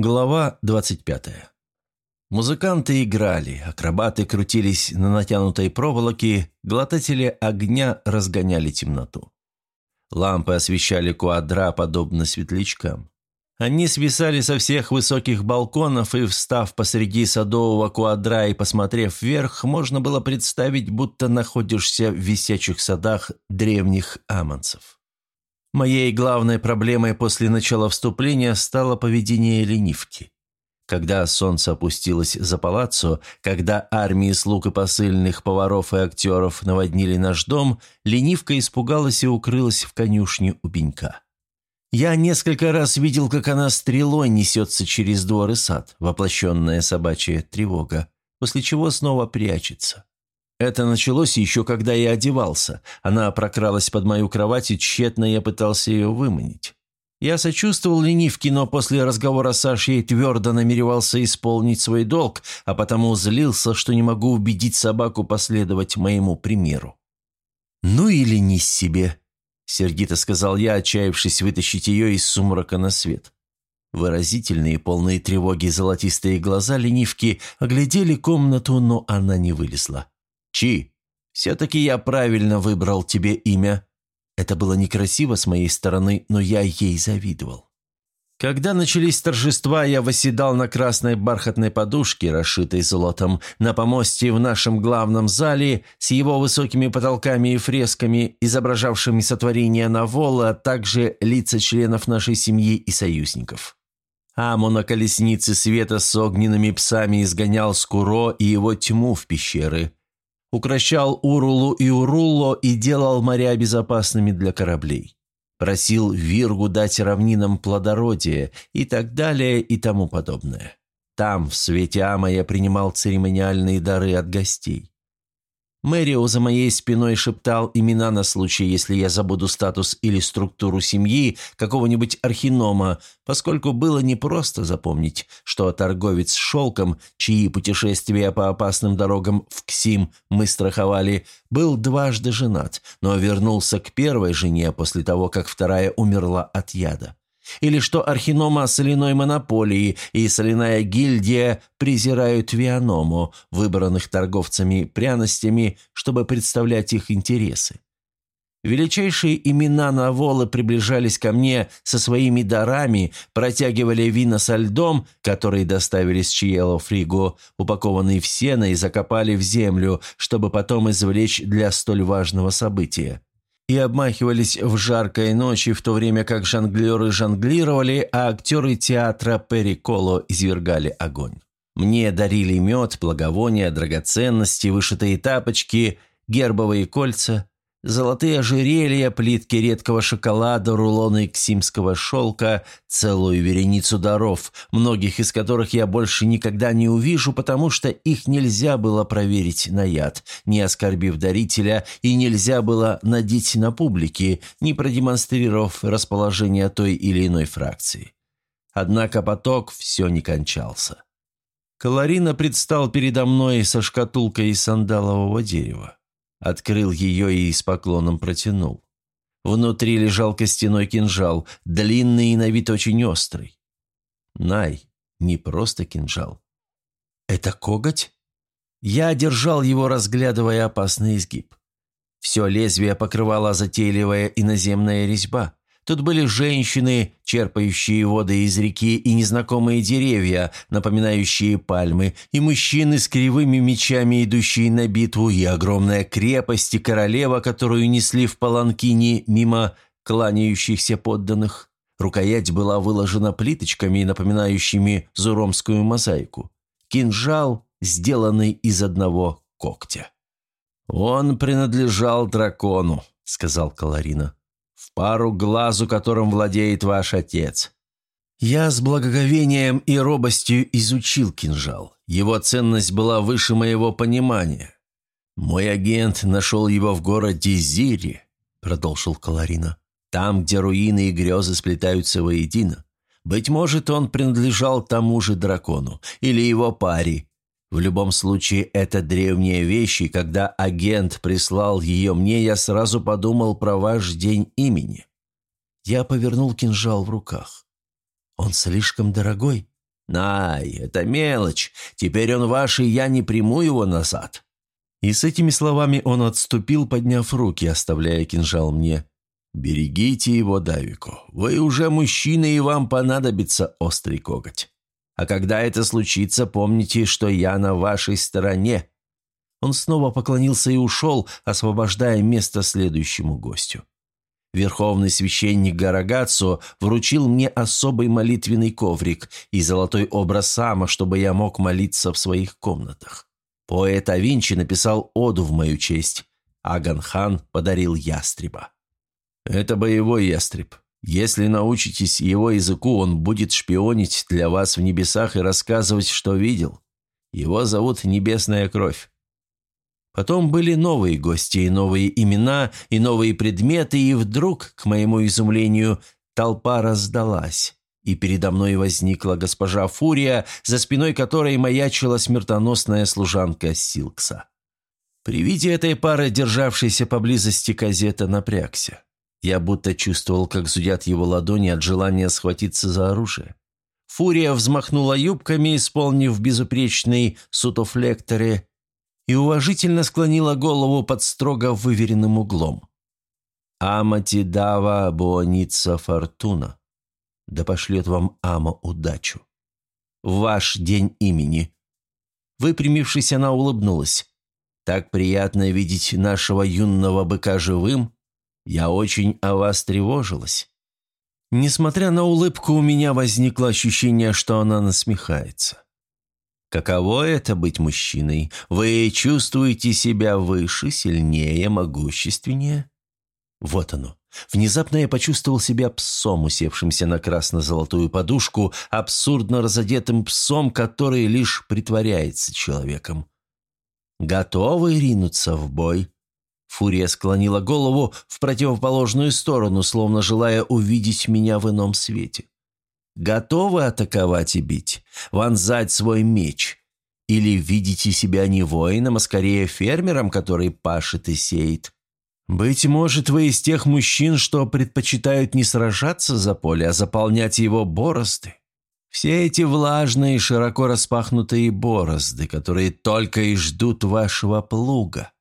Глава 25. Музыканты играли, акробаты крутились на натянутой проволоке, глотатели огня разгоняли темноту. Лампы освещали квадра, подобно светлячкам. Они свисали со всех высоких балконов, и, встав посреди садового квадра и посмотрев вверх, можно было представить, будто находишься в висячих садах древних амонцев. Моей главной проблемой после начала вступления стало поведение ленивки. Когда солнце опустилось за палаццо, когда армии слуг и посыльных, поваров и актеров наводнили наш дом, ленивка испугалась и укрылась в конюшне у пенька. Я несколько раз видел, как она стрелой несется через двор и сад, воплощенная собачья тревога, после чего снова прячется. Это началось еще когда я одевался. Она прокралась под мою кровать, и тщетно я пытался ее выманить. Я сочувствовал ленивке, но после разговора с Сашей твердо намеревался исполнить свой долг, а потому злился, что не могу убедить собаку последовать моему примеру. «Ну или не себе», — сердито сказал я, отчаявшись вытащить ее из сумрака на свет. Выразительные, полные тревоги золотистые глаза ленивки оглядели комнату, но она не вылезла. Чи, все-таки я правильно выбрал тебе имя. Это было некрасиво с моей стороны, но я ей завидовал. Когда начались торжества, я восседал на красной бархатной подушке, расшитой золотом, на помосте в нашем главном зале с его высокими потолками и фресками, изображавшими сотворение Навола, а также лица членов нашей семьи и союзников. Аму на колеснице света с огненными псами изгонял Скуро и его тьму в пещеры укращал Урулу и Урулло и делал моря безопасными для кораблей. Просил Виргу дать равнинам плодородие и так далее и тому подобное. Там, в свете Ама, я принимал церемониальные дары от гостей. Мэрио за моей спиной шептал имена на случай, если я забуду статус или структуру семьи какого-нибудь архинома, поскольку было непросто запомнить, что торговец шелком, чьи путешествия по опасным дорогам в Ксим мы страховали, был дважды женат, но вернулся к первой жене после того, как вторая умерла от яда. Или что архинома соляной монополии и соляная гильдия презирают вианому, выбранных торговцами пряностями, чтобы представлять их интересы. Величайшие имена Наволы приближались ко мне со своими дарами, протягивали вина со льдом, которые доставили с Чиело Фриго, упакованные в сено и закопали в землю, чтобы потом извлечь для столь важного события и обмахивались в жаркой ночи, в то время как жонглеры жонглировали, а актеры театра Периколо извергали огонь. Мне дарили мед, благовония, драгоценности, вышитые тапочки, гербовые кольца, Золотые ожерелья, плитки редкого шоколада, рулоны ксимского шелка, целую вереницу даров, многих из которых я больше никогда не увижу, потому что их нельзя было проверить на яд, не оскорбив дарителя, и нельзя было надеть на публике, не продемонстрировав расположение той или иной фракции. Однако поток все не кончался. Каларина предстал передо мной со шкатулкой из сандалового дерева. Открыл ее и с поклоном протянул. Внутри лежал костяной кинжал, длинный и на вид очень острый. Най, не просто кинжал. «Это коготь?» Я держал его, разглядывая опасный изгиб. Все лезвие покрывала затейливая иноземная резьба. Тут были женщины, черпающие воды из реки, и незнакомые деревья, напоминающие пальмы, и мужчины с кривыми мечами, идущие на битву, и огромная крепость, и королева, которую несли в паланкине мимо кланяющихся подданных. Рукоять была выложена плиточками, напоминающими зуромскую мозаику. Кинжал, сделанный из одного когтя. «Он принадлежал дракону», — сказал Каларина в пару глазу, которым владеет ваш отец. Я с благоговением и робостью изучил кинжал. Его ценность была выше моего понимания. Мой агент нашел его в городе Зири, продолжил Каларина. Там, где руины и грезы сплетаются воедино. Быть может, он принадлежал тому же дракону или его паре, в любом случае, это древние вещи, когда агент прислал ее мне, я сразу подумал про ваш день имени. Я повернул кинжал в руках. Он слишком дорогой. «Най, это мелочь. Теперь он ваш, и я не приму его назад». И с этими словами он отступил, подняв руки, оставляя кинжал мне. «Берегите его, Давику. Вы уже мужчина, и вам понадобится острый коготь. А когда это случится, помните, что я на вашей стороне». Он снова поклонился и ушел, освобождая место следующему гостю. Верховный священник Гарагацо вручил мне особый молитвенный коврик и золотой образ Сама, чтобы я мог молиться в своих комнатах. Поэт Авинчи написал оду в мою честь, а Ганхан подарил ястреба. Это боевой ястреб. Если научитесь его языку, он будет шпионить для вас в небесах и рассказывать, что видел. Его зовут Небесная Кровь. Потом были новые гости, и новые имена, и новые предметы, и вдруг, к моему изумлению, толпа раздалась, и передо мной возникла госпожа Фурия, за спиной которой маячила смертоносная служанка Силкса. При виде этой пары, державшейся поблизости газета, напрягся. Я будто чувствовал, как зудят его ладони от желания схватиться за оружие. Фурия взмахнула юбками, исполнив безупречный сутофлекторе, и уважительно склонила голову под строго выверенным углом. «Аматидава буаница фортуна. Да пошлет вам Ама удачу. Ваш день имени». Выпрямившись, она улыбнулась. «Так приятно видеть нашего юного быка живым. Я очень о вас тревожилась». Несмотря на улыбку, у меня возникло ощущение, что она насмехается. Каково это быть мужчиной? Вы чувствуете себя выше, сильнее, могущественнее? Вот оно. Внезапно я почувствовал себя псом, усевшимся на красно-золотую подушку, абсурдно разодетым псом, который лишь притворяется человеком. «Готовы ринуться в бой?» Фурия склонила голову в противоположную сторону, словно желая увидеть меня в ином свете. Готовы атаковать и бить? Вонзать свой меч? Или видите себя не воином, а скорее фермером, который пашет и сеет? Быть может, вы из тех мужчин, что предпочитают не сражаться за поле, а заполнять его борозды? Все эти влажные, широко распахнутые борозды, которые только и ждут вашего плуга.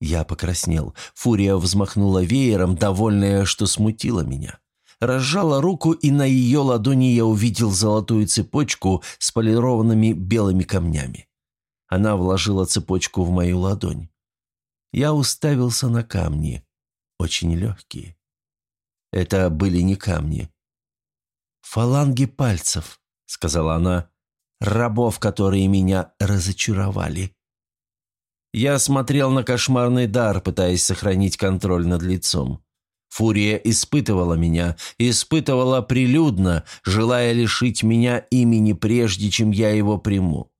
Я покраснел. Фурия взмахнула веером, довольная, что смутила меня разжала руку, и на ее ладони я увидел золотую цепочку с полированными белыми камнями. Она вложила цепочку в мою ладонь. Я уставился на камни, очень легкие. Это были не камни. «Фаланги пальцев», — сказала она, — «рабов, которые меня разочаровали». Я смотрел на кошмарный дар, пытаясь сохранить контроль над лицом. Фурия испытывала меня, испытывала прилюдно, желая лишить меня имени прежде, чем я его приму.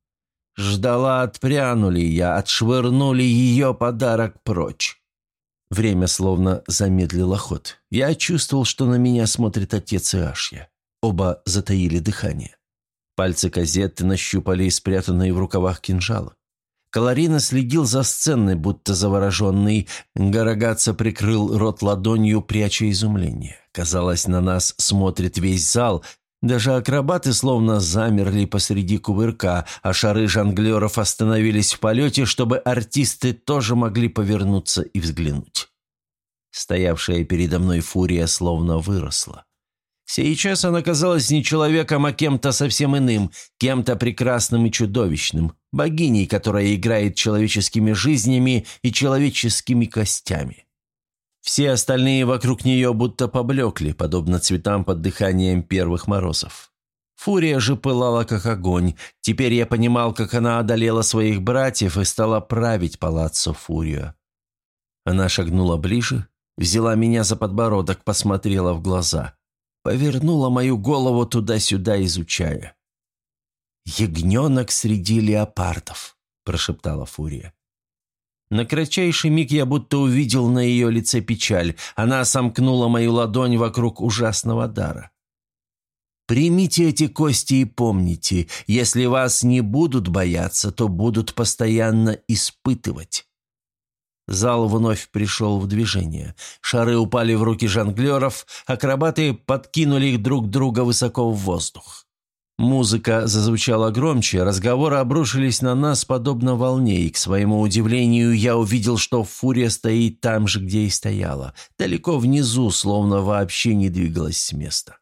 Ждала, отпрянули я, отшвырнули ее подарок прочь. Время словно замедлило ход. Я чувствовал, что на меня смотрит отец и Ашья. Оба затаили дыхание. Пальцы казетты нащупали спрятанные в рукавах кинжалы. Каларина следил за сценой, будто завороженный. Гарагатца прикрыл рот ладонью, пряча изумление. Казалось, на нас смотрит весь зал. Даже акробаты словно замерли посреди кувырка, а шары жонглеров остановились в полете, чтобы артисты тоже могли повернуться и взглянуть. Стоявшая передо мной фурия словно выросла. Сейчас она казалась не человеком, а кем-то совсем иным, кем-то прекрасным и чудовищным, богиней, которая играет человеческими жизнями и человеческими костями. Все остальные вокруг нее будто поблекли, подобно цветам под дыханием первых морозов. Фурия же пылала, как огонь. Теперь я понимал, как она одолела своих братьев и стала править палаццо Фурия. Она шагнула ближе, взяла меня за подбородок, посмотрела в глаза – повернула мою голову туда-сюда, изучая. «Ягненок среди леопардов», – прошептала Фурия. На кратчайший миг я будто увидел на ее лице печаль. Она сомкнула мою ладонь вокруг ужасного дара. «Примите эти кости и помните, если вас не будут бояться, то будут постоянно испытывать. Зал вновь пришел в движение. Шары упали в руки жонглеров, акробаты подкинули их друг друга высоко в воздух. Музыка зазвучала громче, разговоры обрушились на нас подобно волне, и, к своему удивлению, я увидел, что фурия стоит там же, где и стояла, далеко внизу, словно вообще не двигалась с места.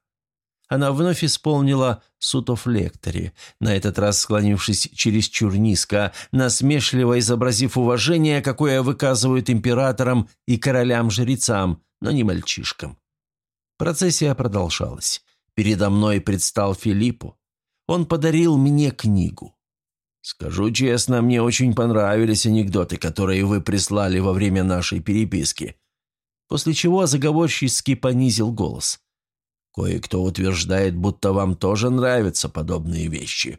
Она вновь исполнила «Сутов лектори», на этот раз склонившись чересчур низко, насмешливо изобразив уважение, какое выказывают императорам и королям-жрецам, но не мальчишкам. Процессия продолжалась. Передо мной предстал Филиппу. Он подарил мне книгу. Скажу честно, мне очень понравились анекдоты, которые вы прислали во время нашей переписки. После чего заговорчески понизил голос. Кое-кто утверждает, будто вам тоже нравятся подобные вещи.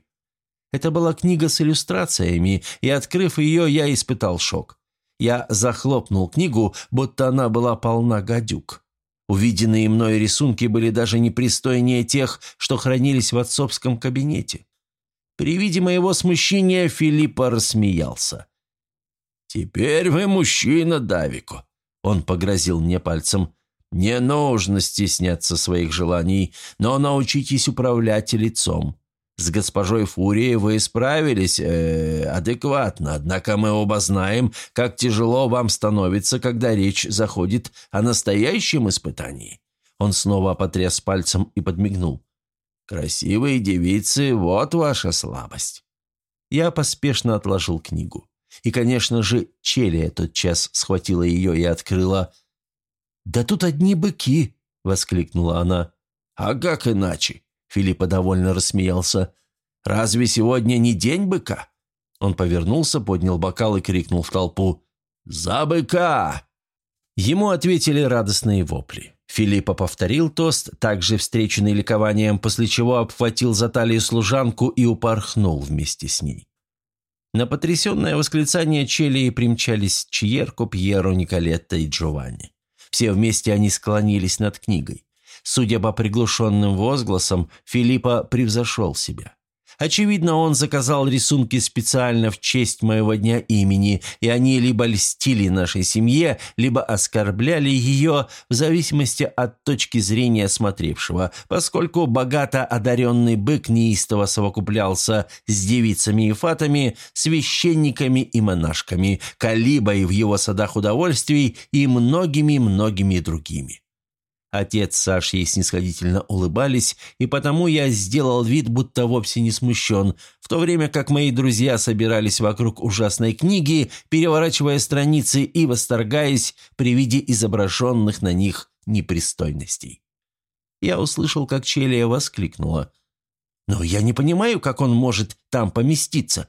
Это была книга с иллюстрациями, и, открыв ее, я испытал шок. Я захлопнул книгу, будто она была полна гадюк. Увиденные мной рисунки были даже непристойнее тех, что хранились в отцовском кабинете. При виде моего смущения Филиппа рассмеялся. «Теперь вы мужчина, Давико», — он погрозил мне пальцем. «Не нужно стесняться своих желаний, но научитесь управлять лицом. С госпожой Фурией вы справились э, адекватно, однако мы оба знаем, как тяжело вам становится, когда речь заходит о настоящем испытании». Он снова потряс пальцем и подмигнул. «Красивые девицы – вот ваша слабость». Я поспешно отложил книгу. И, конечно же, Челия час схватила ее и открыла. «Да тут одни быки!» – воскликнула она. «А как иначе? Филиппа довольно рассмеялся. «Разве сегодня не день быка?» Он повернулся, поднял бокал и крикнул в толпу. «За быка!» Ему ответили радостные вопли. Филиппа повторил тост, также встреченный ликованием, после чего обхватил за талию служанку и упорхнул вместе с ней. На потрясенное восклицание Челии примчались Чьерко, Пьеро, Николетта и Джованни. Все вместе они склонились над книгой. Судя по приглушенным возгласам, Филиппа превзошел себя. Очевидно, он заказал рисунки специально в честь моего дня имени, и они либо льстили нашей семье, либо оскорбляли ее в зависимости от точки зрения смотревшего, поскольку богато одаренный бык неистово совокуплялся с девицами и фатами, священниками и монашками, калибой в его садах удовольствий и многими-многими другими. Отец с Сашей снисходительно улыбались, и потому я сделал вид, будто вовсе не смущен, в то время как мои друзья собирались вокруг ужасной книги, переворачивая страницы и восторгаясь при виде изображенных на них непристойностей. Я услышал, как Челия воскликнула. «Но я не понимаю, как он может там поместиться».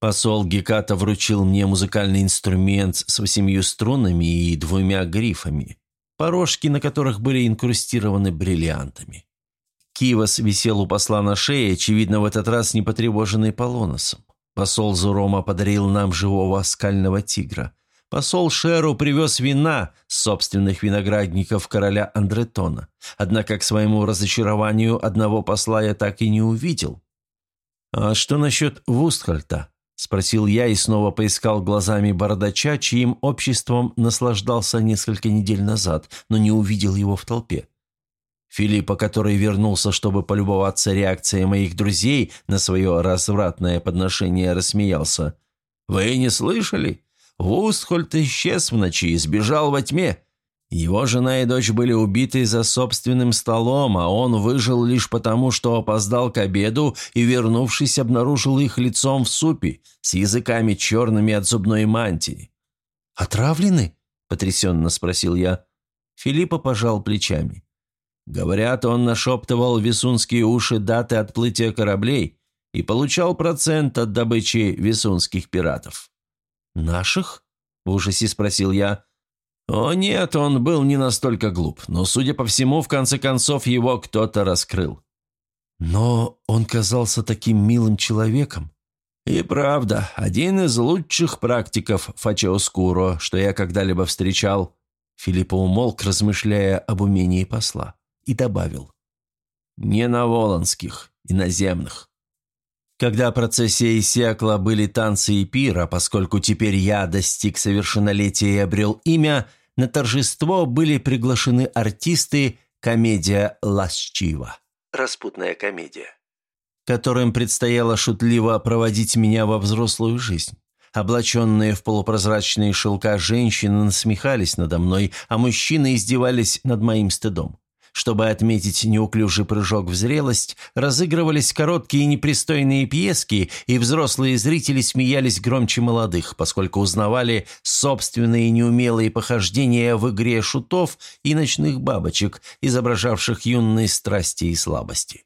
Посол Геката вручил мне музыкальный инструмент с восемью струнами и двумя грифами порожки на которых были инкрустированы бриллиантами. Кивас висел у посла на шее, очевидно, в этот раз не потревоженный полоносом. Посол Зурома подарил нам живого скального тигра. Посол Шеру привез вина с собственных виноградников короля Андретона. Однако, к своему разочарованию, одного посла я так и не увидел. «А что насчет Вустхальта?» Спросил я и снова поискал глазами бородача, чьим обществом наслаждался несколько недель назад, но не увидел его в толпе. Филиппа, который вернулся, чтобы полюбоваться реакцией моих друзей на свое развратное подношение, рассмеялся. «Вы не слышали? Вустхольд исчез в ночи и сбежал во тьме. Его жена и дочь были убиты за собственным столом, а он выжил лишь потому, что опоздал к обеду и, вернувшись, обнаружил их лицом в супе, с языками черными от зубной мантии. «Отравлены?» – потрясенно спросил я. Филиппа пожал плечами. Говорят, он нашептывал висунские уши даты отплытия кораблей и получал процент от добычи висунских пиратов. «Наших?» – в ужасе спросил я. О нет, он был не настолько глуп, но, судя по всему, в конце концов его кто-то раскрыл. Но он казался таким милым человеком. И правда, один из лучших практиков Фачеоскуро, что я когда-либо встречал. Филиппа умолк, размышляя об умении посла, и добавил. Не на волонских, иноземных. Когда процессия иссякла, были танцы и пира, поскольку теперь я достиг совершеннолетия и обрел имя, на торжество были приглашены артисты комедия «Ласчива» – распутная комедия. которым предстояло шутливо проводить меня во взрослую жизнь. Облаченные в полупрозрачные шелка женщины насмехались надо мной, а мужчины издевались над моим стыдом. Чтобы отметить неуклюжий прыжок в зрелость, разыгрывались короткие непристойные пьески, и взрослые зрители смеялись громче молодых, поскольку узнавали собственные неумелые похождения в игре шутов и ночных бабочек, изображавших юные страсти и слабости.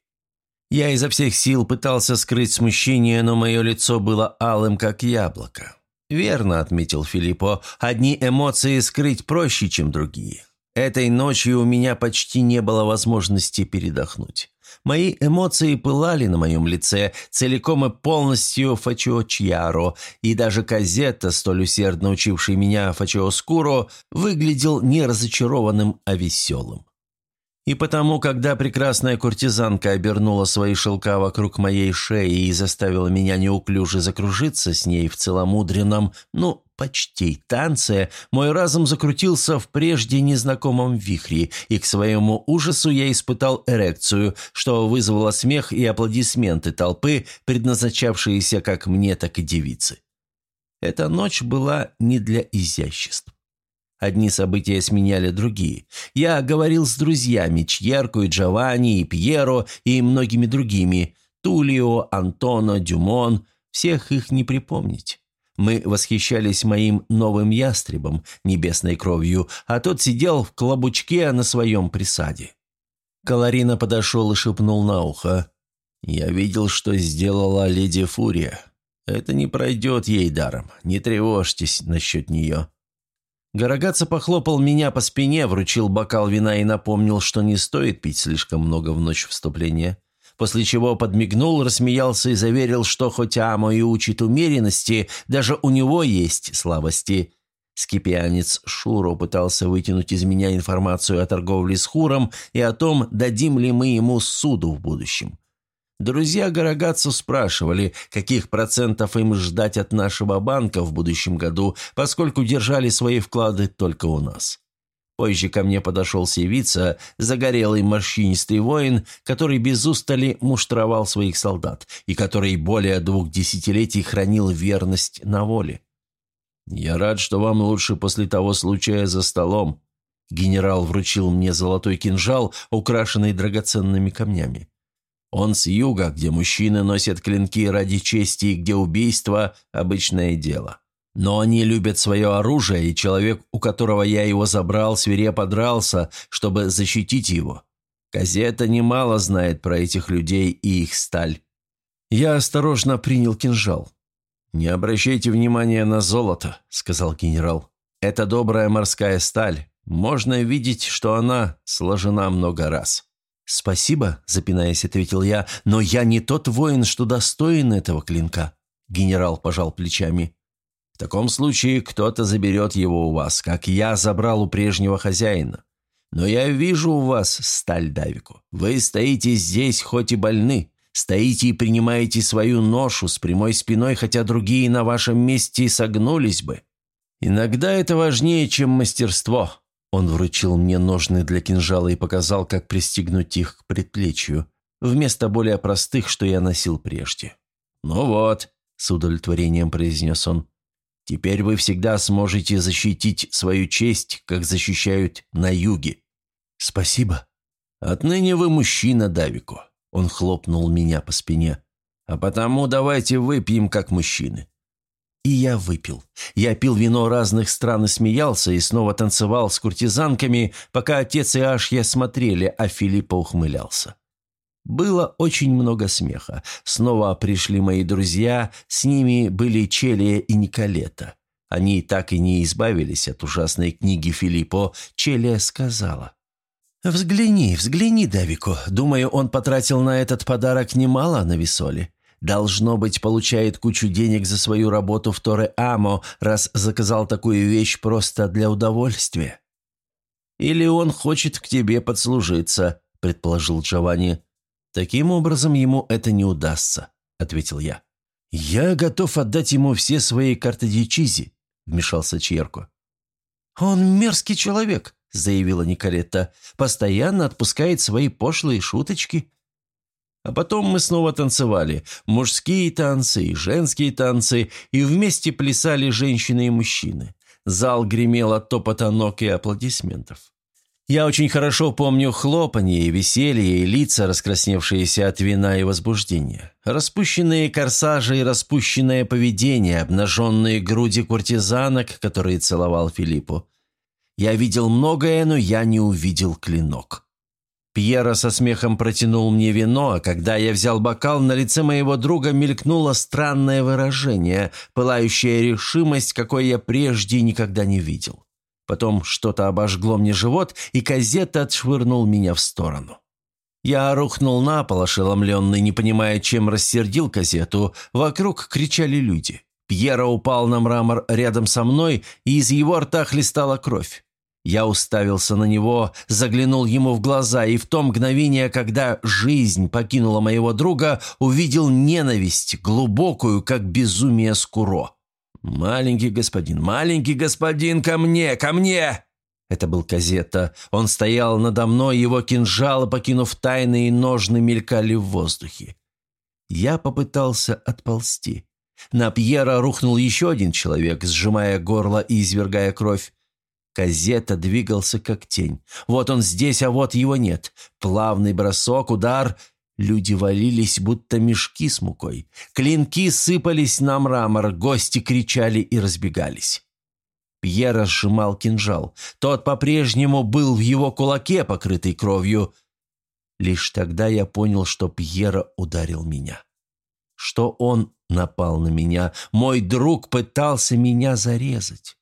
Я изо всех сил пытался скрыть смущение, но мое лицо было алым, как яблоко. «Верно», — отметил Филиппо, — «одни эмоции скрыть проще, чем другие. Этой ночью у меня почти не было возможности передохнуть. Мои эмоции пылали на моем лице, целиком и полностью Фачо Чьяро, и даже Казетта, столь усердно учивший меня Фачо Скуро, выглядел не разочарованным, а веселым. И потому, когда прекрасная куртизанка обернула свои шелка вокруг моей шеи и заставила меня неуклюже закружиться с ней в целомудренном, ну, почти танце, мой разум закрутился в прежде незнакомом вихре, и к своему ужасу я испытал эрекцию, что вызвало смех и аплодисменты толпы, предназначавшиеся как мне, так и девице. Эта ночь была не для изяществ. Одни события сменяли другие. Я говорил с друзьями Чьерку и Джованни, и Пьеро, и многими другими. Тулио, Антоно, Дюмон. Всех их не припомнить. Мы восхищались моим новым ястребом, небесной кровью, а тот сидел в клобучке на своем присаде. Каларина подошел и шепнул на ухо. «Я видел, что сделала леди Фурия. Это не пройдет ей даром. Не тревожьтесь насчет нее». Гарагатца похлопал меня по спине, вручил бокал вина и напомнил, что не стоит пить слишком много в ночь вступления. После чего подмигнул, рассмеялся и заверил, что хоть Амо и учит умеренности, даже у него есть слабости. Скипианец Шуро пытался вытянуть из меня информацию о торговле с Хуром и о том, дадим ли мы ему суду в будущем. Друзья Гарагацу спрашивали, каких процентов им ждать от нашего банка в будущем году, поскольку держали свои вклады только у нас. Позже ко мне подошел Севица, загорелый морщинистый воин, который без устали муштровал своих солдат и который более двух десятилетий хранил верность на воле. «Я рад, что вам лучше после того случая за столом». Генерал вручил мне золотой кинжал, украшенный драгоценными камнями. Он с юга, где мужчины носят клинки ради чести и где убийство – обычное дело. Но они любят свое оружие, и человек, у которого я его забрал, свирепо дрался, чтобы защитить его. Газета немало знает про этих людей и их сталь. Я осторожно принял кинжал. «Не обращайте внимания на золото», – сказал генерал. «Это добрая морская сталь. Можно видеть, что она сложена много раз». «Спасибо», – запинаясь, ответил я, – «но я не тот воин, что достоин этого клинка». Генерал пожал плечами. «В таком случае кто-то заберет его у вас, как я забрал у прежнего хозяина. Но я вижу у вас сталь Давику. Вы стоите здесь, хоть и больны, стоите и принимаете свою ношу с прямой спиной, хотя другие на вашем месте согнулись бы. Иногда это важнее, чем мастерство. Он вручил мне ножны для кинжала и показал, как пристегнуть их к предплечью, вместо более простых, что я носил прежде. «Ну вот», — с удовлетворением произнес он, — «теперь вы всегда сможете защитить свою честь, как защищают на юге». «Спасибо». «Отныне вы мужчина, Давико», — он хлопнул меня по спине. «А потому давайте выпьем, как мужчины». И я выпил. Я пил вино разных стран и смеялся, и снова танцевал с куртизанками, пока отец и Ашья смотрели, а Филиппа ухмылялся. Было очень много смеха. Снова пришли мои друзья, с ними были Челия и Николета. Они так и не избавились от ужасной книги Филиппо. Челия сказала. «Взгляни, взгляни, Давико. Думаю, он потратил на этот подарок немало на весоле. Должно быть, получает кучу денег за свою работу в Торе-Амо, раз заказал такую вещь просто для удовольствия. «Или он хочет к тебе подслужиться», — предположил Джованни. «Таким образом ему это не удастся», — ответил я. «Я готов отдать ему все свои карты Дичизи», — вмешался Черко. «Он мерзкий человек», — заявила Николетта. «Постоянно отпускает свои пошлые шуточки». А потом мы снова танцевали. Мужские танцы и женские танцы, и вместе плясали женщины и мужчины. Зал гремел от топота ног и аплодисментов. Я очень хорошо помню хлопанье и веселье, и лица, раскрасневшиеся от вина и возбуждения. Распущенные корсажи и распущенное поведение, обнаженные груди куртизанок, которые целовал Филиппу. Я видел многое, но я не увидел клинок. Пьера со смехом протянул мне вино, а когда я взял бокал, на лице моего друга мелькнуло странное выражение, пылающая решимость, какой я прежде никогда не видел. Потом что-то обожгло мне живот, и казета отшвырнул меня в сторону. Я рухнул на пол, ошеломленный, не понимая, чем рассердил казету. Вокруг кричали люди. Пьера упал на мрамор рядом со мной, и из его рта хлестала кровь. Я уставился на него, заглянул ему в глаза, и в то мгновение, когда жизнь покинула моего друга, увидел ненависть, глубокую, как безумие скуро. «Маленький господин, маленький господин, ко мне, ко мне!» Это был Казетта. Он стоял надо мной, его кинжалы, покинув тайные ножны, мелькали в воздухе. Я попытался отползти. На Пьера рухнул еще один человек, сжимая горло и извергая кровь. Казета двигался как тень. Вот он здесь, а вот его нет. Плавный бросок, удар. Люди валились, будто мешки с мукой. Клинки сыпались на мрамор, гости кричали и разбегались. Пьер сжимал кинжал. Тот по-прежнему был в его кулаке, покрытый кровью. Лишь тогда я понял, что Пьера ударил меня. Что он напал на меня. Мой друг пытался меня зарезать.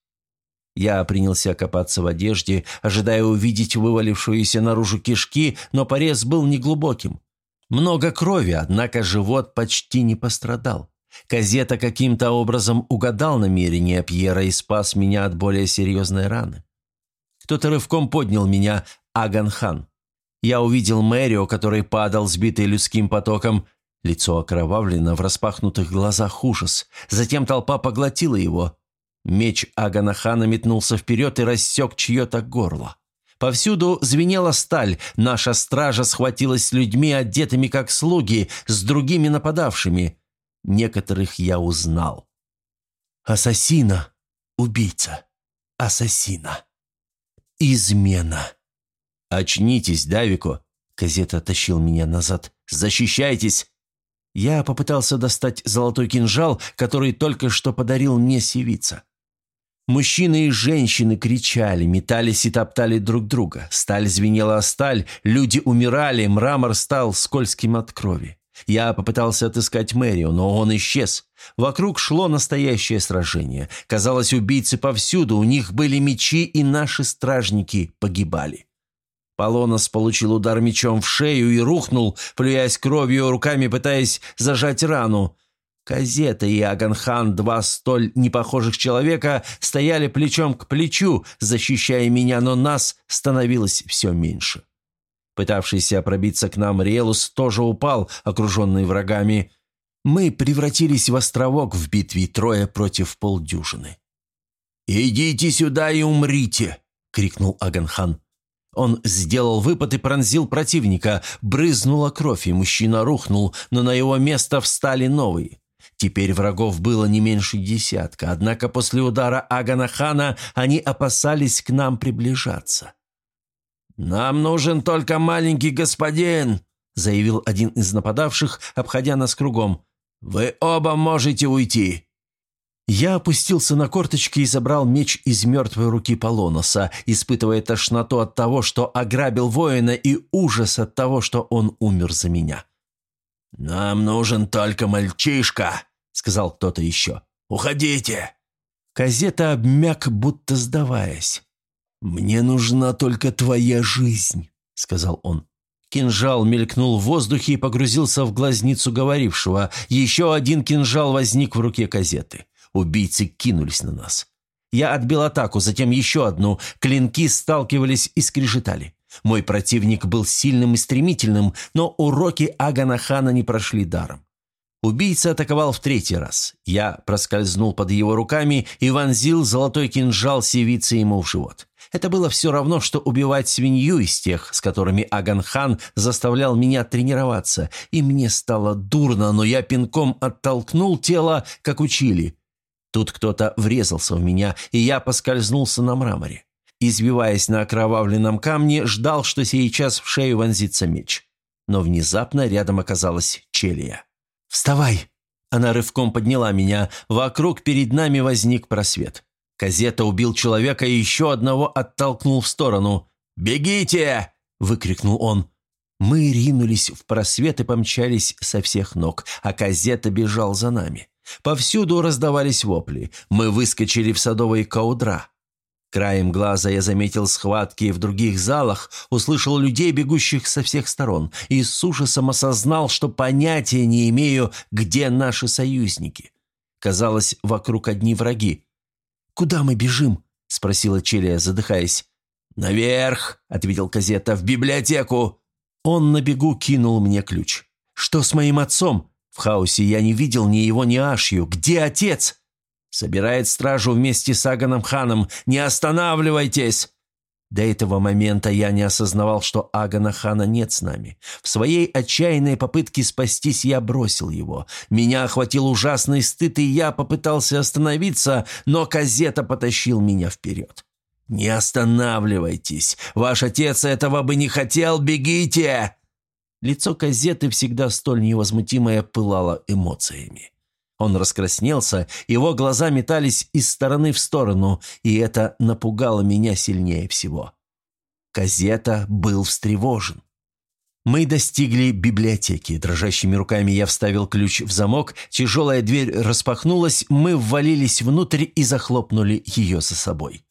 Я принялся копаться в одежде, ожидая увидеть вывалившуюся наружу кишки, но порез был неглубоким. Много крови, однако живот почти не пострадал. Казета каким-то образом угадал намерения Пьера и спас меня от более серьезной раны. Кто-то рывком поднял меня, Аганхан. Я увидел Мэрио, который падал, сбитый людским потоком. Лицо окровавлено, в распахнутых глазах ужас. Затем толпа поглотила его. Меч Аганахана метнулся вперед и рассек чье-то горло. Повсюду звенела сталь, наша стража схватилась с людьми, одетыми как слуги, с другими нападавшими. Некоторых я узнал. «Ассасина! Убийца! Ассасина! Измена!» «Очнитесь, Давико!» Казета тащил меня назад. «Защищайтесь!» Я попытался достать золотой кинжал, который только что подарил мне севица. Мужчины и женщины кричали, метались и топтали друг друга. Сталь звенела о сталь, люди умирали, мрамор стал скользким от крови. Я попытался отыскать Мэрио, но он исчез. Вокруг шло настоящее сражение. Казалось, убийцы повсюду, у них были мечи, и наши стражники погибали. Полонос получил удар мечом в шею и рухнул, плюясь кровью, руками пытаясь зажать рану. Казета и Аганхан, два столь непохожих человека, стояли плечом к плечу, защищая меня, но нас становилось все меньше. Пытавшийся пробиться к нам Релус тоже упал, окруженный врагами. Мы превратились в островок в битве трое против полдюжины. «Идите сюда и умрите!» — крикнул Аганхан. Он сделал выпад и пронзил противника. Брызнула кровь, и мужчина рухнул, но на его место встали новые. Теперь врагов было не меньше десятка, однако после удара Агана хана они опасались к нам приближаться. «Нам нужен только маленький господин», — заявил один из нападавших, обходя нас кругом. «Вы оба можете уйти». Я опустился на корточки и забрал меч из мертвой руки Полоноса, испытывая тошноту от того, что ограбил воина, и ужас от того, что он умер за меня. «Нам нужен только мальчишка», — сказал кто-то еще. «Уходите!» Казета обмяк, будто сдаваясь. «Мне нужна только твоя жизнь», — сказал он. Кинжал мелькнул в воздухе и погрузился в глазницу говорившего. Еще один кинжал возник в руке казеты. Убийцы кинулись на нас. Я отбил атаку, затем еще одну. Клинки сталкивались и скрежетали. Мой противник был сильным и стремительным, но уроки Агана Хана не прошли даром. Убийца атаковал в третий раз. Я проскользнул под его руками и вонзил золотой кинжал севицы ему в живот. Это было все равно, что убивать свинью из тех, с которыми Аганхан заставлял меня тренироваться, и мне стало дурно, но я пинком оттолкнул тело, как учили. Тут кто-то врезался в меня, и я поскользнулся на мраморе. Избиваясь на окровавленном камне, ждал, что сейчас в шею вонзится меч. Но внезапно рядом оказалась Челия. «Вставай!» Она рывком подняла меня. Вокруг перед нами возник просвет. Казета убил человека и еще одного оттолкнул в сторону. «Бегите!» – выкрикнул он. Мы ринулись в просвет и помчались со всех ног, а Казета бежал за нами. Повсюду раздавались вопли. Мы выскочили в садовые каудра. Краем глаза я заметил схватки в других залах, услышал людей, бегущих со всех сторон, и с ужасом осознал, что понятия не имею, где наши союзники. Казалось, вокруг одни враги. «Куда мы бежим?» – спросила Челия, задыхаясь. «Наверх!» – ответил Казета. «В библиотеку!» Он на бегу кинул мне ключ. «Что с моим отцом?» В хаосе я не видел ни его, ни Ашью. «Где отец?» Собирает стражу вместе с Аганом Ханом. Не останавливайтесь!» До этого момента я не осознавал, что Агана Хана нет с нами. В своей отчаянной попытке спастись я бросил его. Меня охватил ужасный стыд, и я попытался остановиться, но Казета потащил меня вперед. «Не останавливайтесь! Ваш отец этого бы не хотел! Бегите!» Лицо Казеты, всегда столь невозмутимое, пылало эмоциями. Он раскраснелся, его глаза метались из стороны в сторону, и это напугало меня сильнее всего. Казета был встревожен. Мы достигли библиотеки. Дрожащими руками я вставил ключ в замок, тяжелая дверь распахнулась, мы ввалились внутрь и захлопнули ее за собой.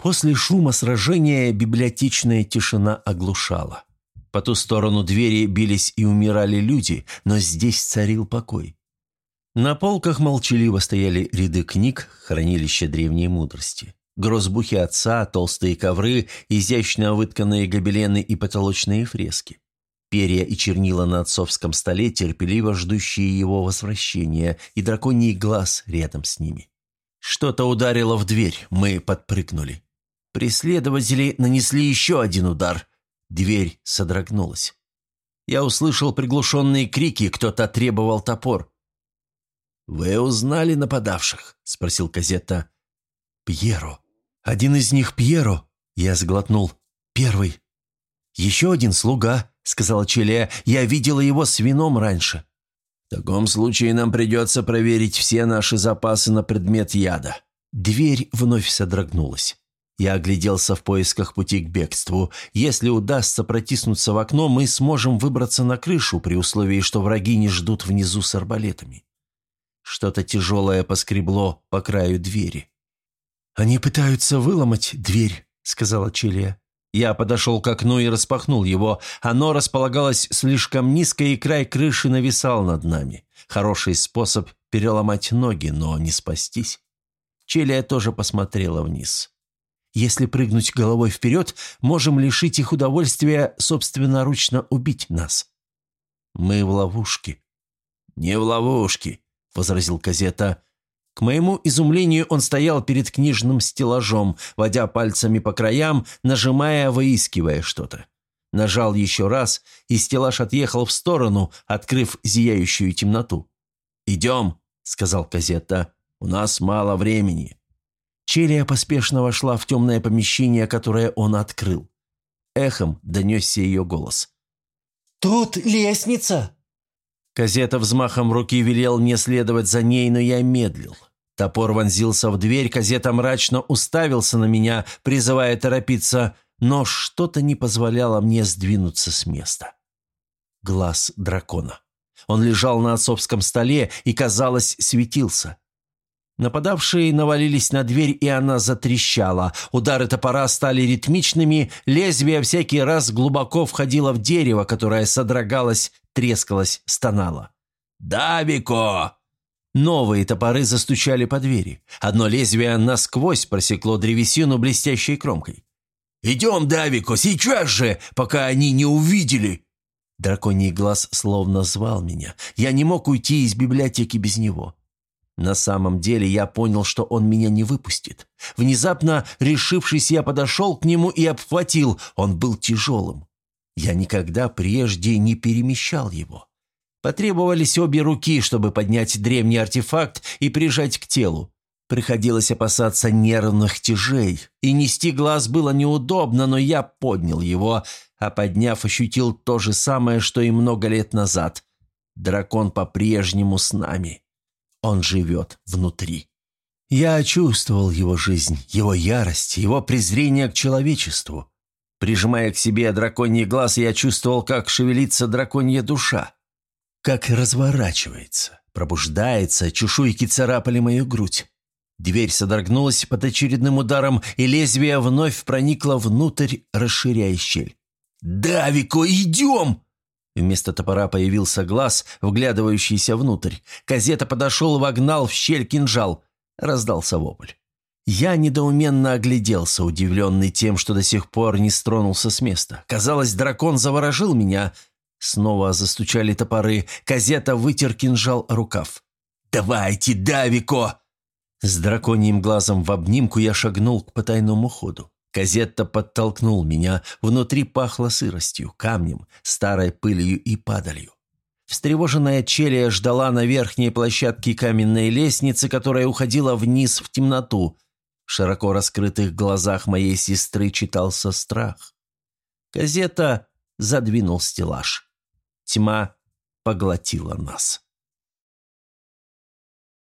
После шума сражения библиотечная тишина оглушала. По ту сторону двери бились и умирали люди, но здесь царил покой. На полках молчаливо стояли ряды книг, хранилища древней мудрости. Грозбухи отца, толстые ковры, изящно вытканные гобелены и потолочные фрески. Перья и чернила на отцовском столе, терпеливо ждущие его возвращения, и драконий глаз рядом с ними. Что-то ударило в дверь, мы подпрыгнули. Преследователи нанесли еще один удар. Дверь содрогнулась. Я услышал приглушенные крики, кто-то требовал топор. «Вы узнали нападавших?» – спросил Казетта. «Пьеро. Один из них Пьеро», – я сглотнул. «Первый». «Еще один слуга», – сказала Челия. «Я видела его с вином раньше». «В таком случае нам придется проверить все наши запасы на предмет яда». Дверь вновь содрогнулась. Я огляделся в поисках пути к бегству. Если удастся протиснуться в окно, мы сможем выбраться на крышу, при условии, что враги не ждут внизу с арбалетами. Что-то тяжелое поскребло по краю двери. «Они пытаются выломать дверь», — сказала Челия. Я подошел к окну и распахнул его. Оно располагалось слишком низко, и край крыши нависал над нами. Хороший способ переломать ноги, но не спастись. Челия тоже посмотрела вниз. Если прыгнуть головой вперед, можем лишить их удовольствия собственноручно убить нас. Мы в ловушке. Не в ловушке, – возразил Казета. К моему изумлению он стоял перед книжным стеллажом, водя пальцами по краям, нажимая, выискивая что-то. Нажал еще раз, и стеллаж отъехал в сторону, открыв зияющую темноту. «Идем», – сказал Казета, – «у нас мало времени». Челия поспешно вошла в темное помещение, которое он открыл. Эхом донесся ее голос. «Тут лестница!» Казета взмахом руки велел мне следовать за ней, но я медлил. Топор вонзился в дверь, Казета мрачно уставился на меня, призывая торопиться, но что-то не позволяло мне сдвинуться с места. Глаз дракона. Он лежал на отцовском столе и, казалось, светился. Нападавшие навалились на дверь, и она затрещала. Удары топора стали ритмичными, лезвие всякий раз глубоко входило в дерево, которое содрогалось, трескалось, стонало. «Давико!» Новые топоры застучали по двери. Одно лезвие насквозь просекло древесину блестящей кромкой. «Идем, Давико, сейчас же, пока они не увидели!» Драконий глаз словно звал меня. Я не мог уйти из библиотеки без него. На самом деле я понял, что он меня не выпустит. Внезапно, решившись, я подошел к нему и обхватил. Он был тяжелым. Я никогда прежде не перемещал его. Потребовались обе руки, чтобы поднять древний артефакт и прижать к телу. Приходилось опасаться нервных тяжей, и нести глаз было неудобно, но я поднял его, а подняв, ощутил то же самое, что и много лет назад. Дракон по-прежнему с нами. Он живет внутри. Я чувствовал его жизнь, его ярость, его презрение к человечеству. Прижимая к себе драконий глаз, я чувствовал, как шевелится драконья душа. Как разворачивается, пробуждается, чешуйки царапали мою грудь. Дверь содрогнулась под очередным ударом, и лезвие вновь проникло внутрь, расширяя щель. «Давико, идем!» Вместо топора появился глаз, вглядывающийся внутрь. Казета подошел вогнал в щель кинжал. Раздался вопль. Я недоуменно огляделся, удивленный тем, что до сих пор не стронулся с места. Казалось, дракон заворожил меня. Снова застучали топоры. Казета вытер кинжал рукав. «Давайте, Давико!» С драконьим глазом в обнимку я шагнул к потайному ходу. Казетта подтолкнул меня, внутри пахло сыростью, камнем, старой пылью и падалью. Встревоженная челия ждала на верхней площадке каменной лестницы, которая уходила вниз в темноту. В широко раскрытых глазах моей сестры читался страх. Казета задвинул стеллаж. Тьма поглотила нас.